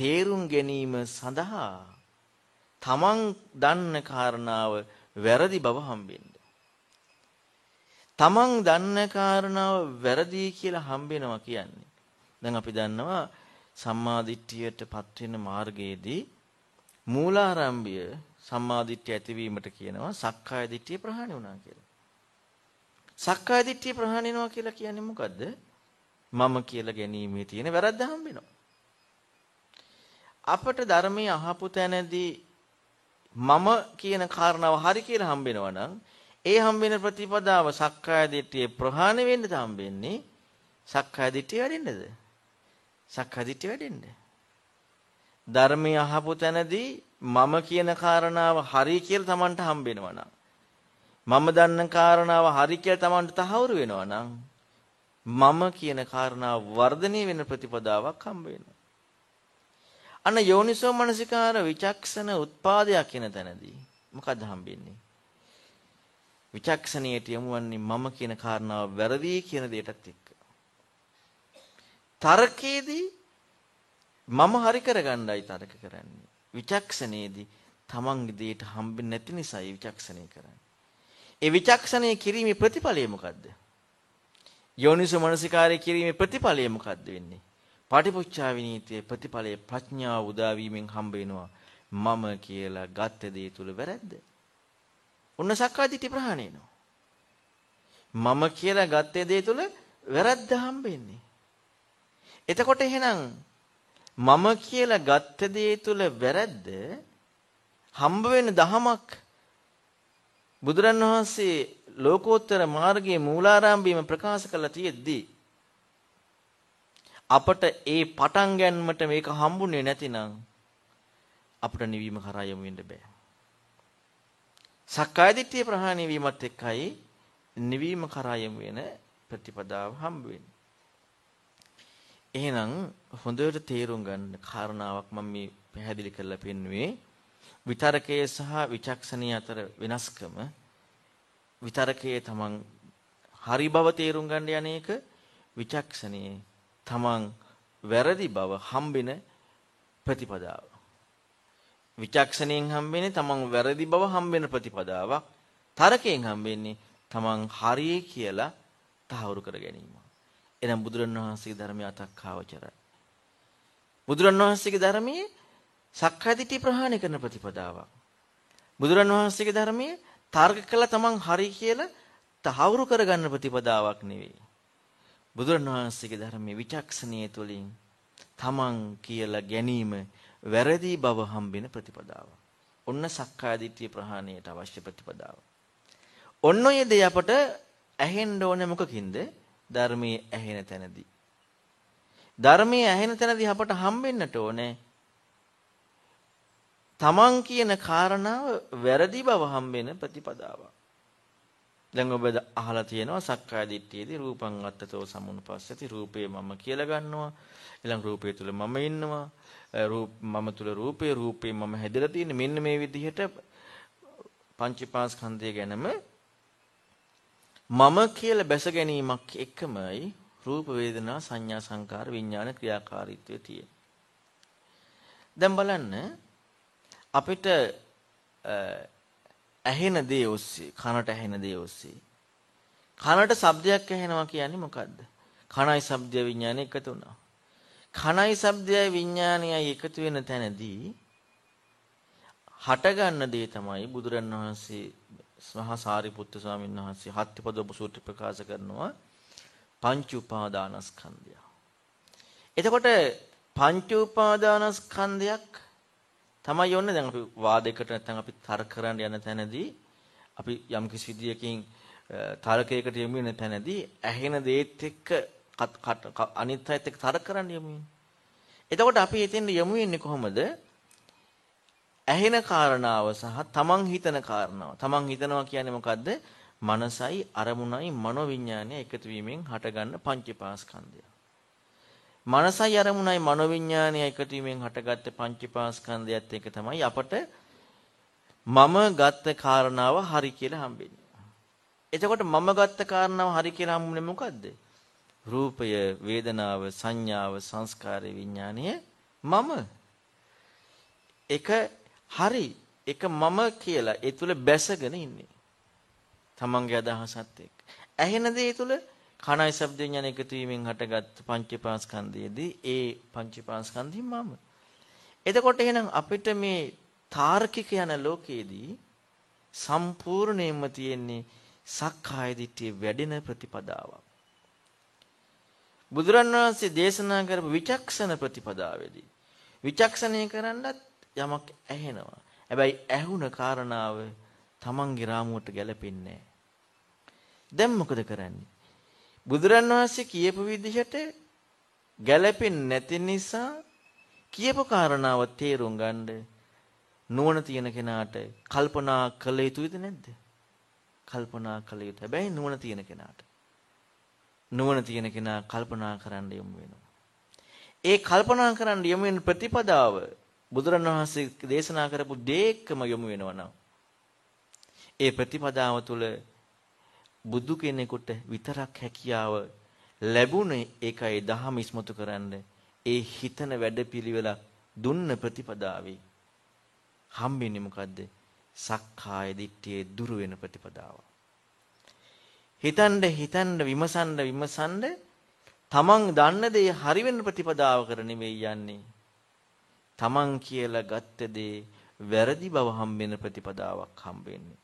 තේරුම් ගැනීම සඳහා තමන් දන්න කාරණාව වැරදි බව හම්බෙන්න. තමන් දන්න කාරණාව වැරදි කියලා හම්බෙනවා කියන්නේ. දැන් අපි දන්නවා සම්මාදිට්ඨියටපත් වෙන මාර්ගයේදී මූලාරම්භය සම්මාදිට්ඨිය ඇතිවීමට කියනවා සක්කාය දිට්ඨිය ප්‍රහාණය වුණා කියලා. සක්කාය දිට්ඨිය ප්‍රහාණය වෙනවා කියලා කියන්නේ මොකද්ද? මම කියලා ගැනීමේ තියෙන වැරද්ද හම්බෙනවා. අපට ධර්මයේ අහපු තැනදී මම කියන කාරණාව හරි කියලා හම්බෙනවා නම් ඒ හම්බෙන ප්‍රතිපදාව සක්කාය දිට්ඨිය ප්‍රහාණය වෙන්නද හම්බෙන්නේ සක්කාය දිට්ඨිය වැඩෙන්නද සක්කාය දිට්ඨිය වැඩෙන්න ධර්මයේ අහපු තැනදී මම කියන කාරණාව හරි කියලා Tamanට හම්බෙනවා නම් මම දන්න කාරණාව හරි කියලා Tamanට තහවුරු වෙනවා නම් මම කියන කාරණාව වර්ධනය වෙන ප්‍රතිපදාවක් හම්බ වෙනවා. අන්න යෝනිසෝ මනසිකාර විචක්ෂණ උත්පාදයක් කියන තැනදී මොකද්ද හම්බෙන්නේ? විචක්ෂණයට යමුවන්නේ මම කියන කාරණාව වැරදි කියන දෙයටත් එක්ක. තර්කයේදී මම හරි කරගන්නයි තර්ක කරන්නේ. විචක්ෂණයේදී තමන්ගේ දෙයට හම්බෙන්නේ නැති නිසායි විචක්ෂණය කරන්නේ. ඒ විචක්ෂණය කිරීමේ ප්‍රතිඵලය මොකද්ද? යෝනිසෝ මනසිකාරය කිරීමේ ප්‍රතිඵලය මොකද්ද වෙන්නේ? පාටිපුච්චා විනීතියේ ප්‍රතිඵලය ප්‍රඥාව උදා වීමෙන් හම්බ වෙනවා. මම කියලා ගත්ත දේ තුල වැරද්ද. ඔන්න සක්කාදිට්ඨි ප්‍රහාණය වෙනවා. මම කියලා ගත්ත දේ තුල වැරද්ද හම්බෙන්නේ. එතකොට එහෙනම් මම කියලා ගත්ත දේ තුල වැරද්ද හම්බ වෙන දහමක් බුදුරන් වහන්සේ ලෝකෝත්තර මාර්ගයේ මූලාරම්භයම ප්‍රකාශ කළා තියෙද්දී අපට ඒ පටන් ගැනීමට මේක හම්බුනේ නැතිනම් අපට නිවීම කරා යමු වෙන්න බෑ. සක්කාය දිට්ඨිය ප්‍රහාණය වීමත් එක්කයි නිවීම කරා යමු වෙන ප්‍රතිපදාව හම්බ වෙන්නේ. එහෙනම් හොඳට තේරුම් ගන්න කාරණාවක් මම මේ පැහැදිලි කරලා පෙන්නුවේ විතරකයේ සහ විචක්ෂණීය අතර වෙනස්කම විතරකයේ තමන් හරි බව තේරුම් ගන්න යන්නේක විචක්ෂණයේ තමන් වැරදි බව හම්බෙන ප්‍රතිපදාව. විචක්ෂණයෙන් හම්බෙන්නේ තමන් වැරදි බව හම්බෙන ප්‍රතිපදාවක්. තරකයෙන් හම්බෙන්නේ තමන් හරිය කියලා තහවුරු කර ගැනීම. එනම් බුදුරණවහන්සේගේ ධර්මය අතක්කාවචරයි. බුදුරණවහන්සේගේ ධර්මයේ සක්කායදිටි ප්‍රහාණය කරන ප්‍රතිපදාවක්. බුදුරණවහන්සේගේ ධර්මයේ තර්ක කළා තමන් හරි කියලා තහවුරු කරගන්න ප්‍රතිපදාවක් නෙවෙයි. බුදුරණවහන්සේගේ ධර්මයේ විචක්ෂණීය තුලින් තමන් කියලා ගැනීම වැරදි බව හම්බෙන ප්‍රතිපදාව. ඔන්න සක්කාය දිට්ඨිය ප්‍රහාණයට අවශ්‍ය ප්‍රතිපදාව. ඔන්න ඔය දේ අපට ඇහෙන්න ඕනේ මොකකින්ද? ධර්මයේ ඇහෙන තැනදී. ධර්මයේ ඇහෙන තැනදී අපට හම්බෙන්නට ඕනේ තමන් කියන කාරණාව වැරදි බව හම්බෙන ප්‍රතිපදාවක්. දැන් ඔබ අහලා තියෙනවා සක්කාය දිට්ඨියේදී රූපං අත්තතෝ සමුනුපස්සති රූපේ මම කියලා ගන්නවා. ඊළඟ රූපය තුල මම ඉන්නවා. රූප මම තුල රූපේ රූපේ මම හැදලා තියෙන්නේ. මෙන්න මේ විදිහට පංචීපාස්කන්ධය ගැනම මම කියලා බැස ගැනීමක් එකමයි රූප වේදනා සංඥා සංකාර විඥාන ක්‍රියාකාරීත්වය තියෙන්නේ. දැන් බලන්න අපිට ඇහෙන දේ ඔස්සේ කනට ඇහෙන දේ ඔස්සේ කනට ශබ්දයක් ඇහෙනවා කියන්නේ මොකද්ද? කනයි ශබ්දය විඥානය එකතු වුණා. කනයි ශබ්දයයි විඥානයයි එකතු වෙන තැනදී හටගන්න දේ තමයි බුදුරන් වහන්සේ මහා සාරිපුත්තු ස්වාමීන් වහන්සේ හත්තිපදෝප සූත්‍ර ප්‍රකාශ කරනවා පංච උපාදානස්කන්ධය. එතකොට පංච උපාදානස්කන්ධයක් තමයි යන්නේ දැන් අපි වාදයකට නැත්නම් අපි තර්ක කරන්න යන තැනදී අපි යම් කිසි විදියකින් තර්කයකට යමු වෙන තැනදී ඇහෙන දේත් එක්ක අනිත් අයත් එක්ක තර්ක කරන්න යමු එතකොට අපි එතෙන් යමු වෙන්නේ කොහොමද? ඇහෙන කාරණාව සහ තමන් හිතන කාරණාව. තමන් හිතනවා කියන්නේ මොකද්ද? මනසයි අරමුණයි මනෝවිඤ්ඤාණය එකතු වීමෙන් හටගන්න පංචපාස්කන්ධය. මනසයි අරමුණයි මනෝවිඤ්ඤාණය එකතු වීමෙන් හටගත්ත පංචපාස්කන්ධයත් එක තමයි අපට මම ගත්ත කාරණාව හරි කියලා හම්බෙන්නේ. එතකොට මම ගත්ත කාරණාව හරි කියලා හම්බුනේ මොකද්ද? රූපය, වේදනාව, සංඥාව, සංස්කාරය, විඥානය මම එක හරි එක මම කියලා ඒ තුල බැසගෙන ඉන්නේ. තමන්ගේ අදහසත් එක්ක. ඇහෙන දේ තුල කණයි ශබ්ද විඥාන එකතු වීමෙන් හටගත් පංචපාස්කන්ධයේදී ඒ පංචපාස්කන්ධي මම. එතකොට එහෙනම් අපිට මේ තාර්කික යන ලෝකයේදී සම්පූර්ණයෙන්ම තියෙන්නේ සක්කාය දිට්ඨිය වැඩෙන ප්‍රතිපදාවක්. බුදුරන් වහන්සේ දේශනා කරපු විචක්ෂණ ප්‍රතිපදාවේදී විචක්ෂණය කරන්නත් යමක් ඇහෙනවා. හැබැයි ඇහුණ කාරණාව තමන්ගේ රාමුවට ගැලපෙන්නේ දැන් මොකද කරන්නේ? බුදුරන් වහන්සේ කියපු විදිහට ගැලපෙන්නේ නැති නිසා කියපු කාරණාව තේරුම් ගන්න නුවණ තියෙන කෙනාට කල්පනා කළ යුතුද නැද්ද? කල්පනා කළ යුතු. හැබැයි නුවණ තියෙන කෙනාට. නුවණ තියෙන කෙනා කල්පනා කරන්න යොමු වෙනවා. ඒ කල්පනා කරන්න යොමු වෙන ප්‍රතිපදාව බුදුරණවහන්සේ දේශනා කරපු දෙයකම යොමු වෙනවා නම් ඒ ප්‍රතිපදාව තුළ බුදු කෙනෙකුට විතරක් හැකියාව ලැබුණේ ඒකයි දහම ඉස්මතු කරන්න ඒ හිතන වැඩපිළිවෙල දුන්න ප්‍රතිපදාවේ හම්බෙන්නේ මොකද්ද? සක්කාය දිට්ඨියේ දුරු වෙන ප්‍රතිපදාව. හිතන්න හිතන්න විමසන්න විමසන්න තමන් දන්න දේ හරි වෙන ප්‍රතිපදාව කර නෙවෙයි යන්නේ. තමන් කියලා ගත්ත දේ වැරදි බව හම්බෙන ප්‍රතිපදාවක් හම්බෙන්නේ.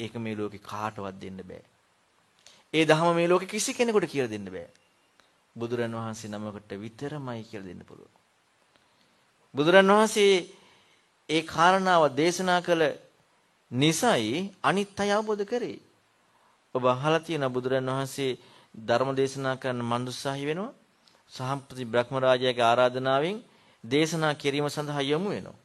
ඒක මේ ලෝකේ කාටවත් දෙන්න බෑ. ඒ ධහම මේ ලෝකේ කිසි කෙනෙකුට කියලා දෙන්න බෑ. බුදුරන් වහන්සේ නමකට විතරමයි කියලා දෙන්න පුළුවන්. බුදුරන් වහන්සේ ඒ කාරණාව දේශනා කළ නිසයි අනිත් අය අවබෝධ කරේ. ඔබ අහලා තියෙන බුදුරන් වහන්සේ ධර්ම දේශනා කරන්න මන්දුස්සහි වෙනවා. සහම්පති බ්‍රහ්මරාජයාගේ ආරාධනාවෙන් දේශනා කිරීම සඳහා යොමු වෙනවා.